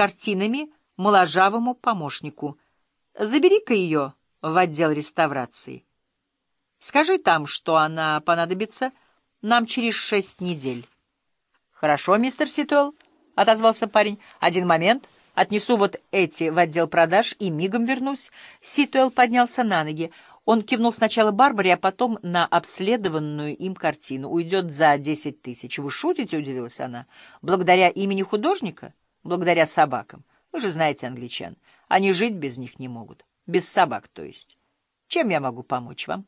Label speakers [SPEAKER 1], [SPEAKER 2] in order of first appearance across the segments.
[SPEAKER 1] картинами моложавому помощнику. Забери-ка ее в отдел реставрации. Скажи там, что она понадобится нам через шесть недель. — Хорошо, мистер Ситуэлл, — отозвался парень. — Один момент. Отнесу вот эти в отдел продаж и мигом вернусь. Ситуэлл поднялся на ноги. Он кивнул сначала Барбаре, а потом на обследованную им картину. «Уйдет за десять тысяч». «Вы шутите?» — удивилась она. «Благодаря имени художника? Благодаря собакам. Вы же знаете англичан. Они жить без них не могут. Без собак, то есть. Чем я могу помочь вам?»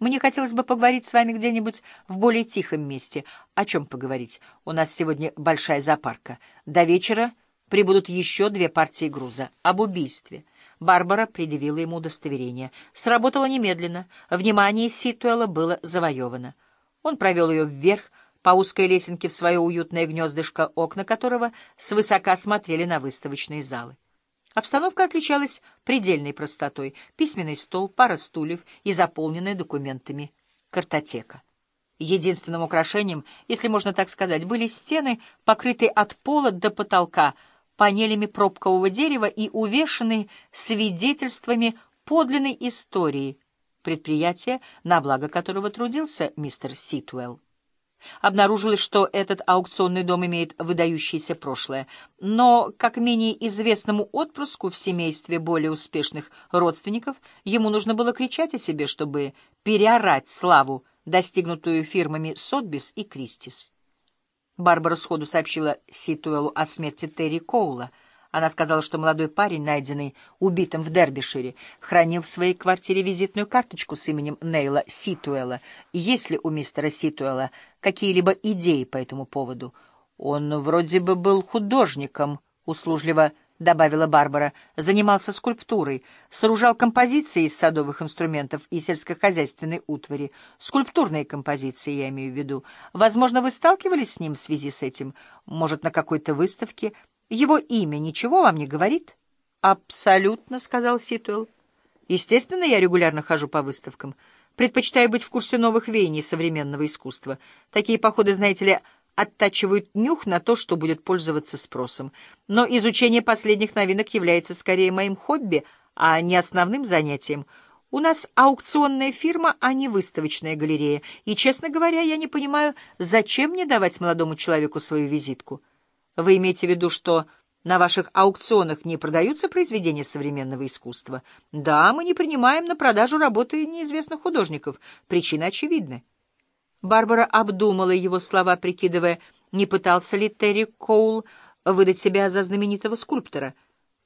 [SPEAKER 1] Мне хотелось бы поговорить с вами где-нибудь в более тихом месте. О чем поговорить? У нас сегодня большая зоопарка. До вечера прибудут еще две партии груза. Об убийстве. Барбара предъявила ему удостоверение. Сработало немедленно. Внимание Ситуэла было завоевано. Он провел ее вверх по узкой лесенке в свое уютное гнездышко, окна которого свысока смотрели на выставочные залы. Обстановка отличалась предельной простотой. Письменный стол, пара стульев и заполненная документами картотека. Единственным украшением, если можно так сказать, были стены, покрытые от пола до потолка панелями пробкового дерева и увешанные свидетельствами подлинной истории предприятия, на благо которого трудился мистер Ситуэлл. Обнаружилось, что этот аукционный дом имеет выдающееся прошлое, но, как менее известному отпрыску в семействе более успешных родственников, ему нужно было кричать о себе, чтобы переорать славу, достигнутую фирмами Сотбис и Кристис. Барбара сходу сообщила Ситуэлу о смерти Терри Коула — она сказала, что молодой парень, найденный убитым в Дербишире, хранил в своей квартире визитную карточку с именем Нейла Ситуэла. Есть ли у мистера Ситуэла какие-либо идеи по этому поводу? Он вроде бы был художником, услужливо добавила Барбара, занимался скульптурой, сооружал композиции из садовых инструментов и сельскохозяйственной утвари. Скульптурные композиции, я имею в виду. Возможно, вы сталкивались с ним в связи с этим? Может, на какой-то выставке? Его имя ничего вам не говорит? — Абсолютно, — сказал Ситуэлл. — Естественно, я регулярно хожу по выставкам. Предпочитаю быть в курсе новых веяний современного искусства. Такие походы, знаете ли, оттачивают нюх на то, что будет пользоваться спросом. Но изучение последних новинок является скорее моим хобби, а не основным занятием. У нас аукционная фирма, а не выставочная галерея, и, честно говоря, я не понимаю, зачем мне давать молодому человеку свою визитку. Вы имеете в виду, что на ваших аукционах не продаются произведения современного искусства? Да, мы не принимаем на продажу работы неизвестных художников. Причины очевидны. Барбара обдумала его слова, прикидывая, не пытался ли Терри Коул выдать себя за знаменитого скульптора.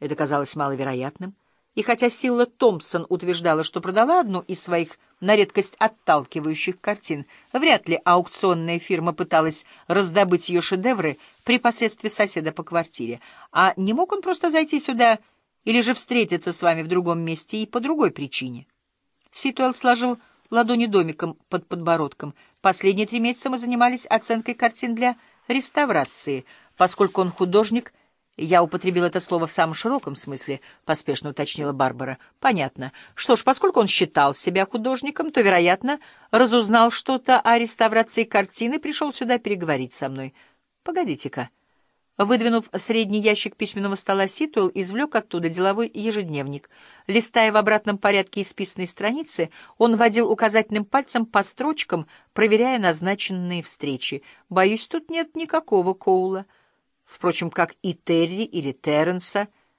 [SPEAKER 1] Это казалось маловероятным. И хотя Силла Томпсон утверждала, что продала одну из своих на редкость отталкивающих картин, вряд ли аукционная фирма пыталась раздобыть ее шедевры при посредстве соседа по квартире. А не мог он просто зайти сюда или же встретиться с вами в другом месте и по другой причине? Ситуэл сложил ладони домиком под подбородком. Последние три месяца мы занимались оценкой картин для реставрации. Поскольку он художник — я употребил это слово в самом широком смысле, — поспешно уточнила Барбара. — Понятно. Что ж, поскольку он считал себя художником, то, вероятно, разузнал что-то о реставрации картины, пришел сюда переговорить со мной. Погодите-ка. Выдвинув средний ящик письменного стола, Ситуэлл извлек оттуда деловой ежедневник. Листая в обратном порядке исписанные страницы, он водил указательным пальцем по строчкам, проверяя назначенные встречи. «Боюсь, тут нет никакого Коула» впрочем, как и Терри или Терренса —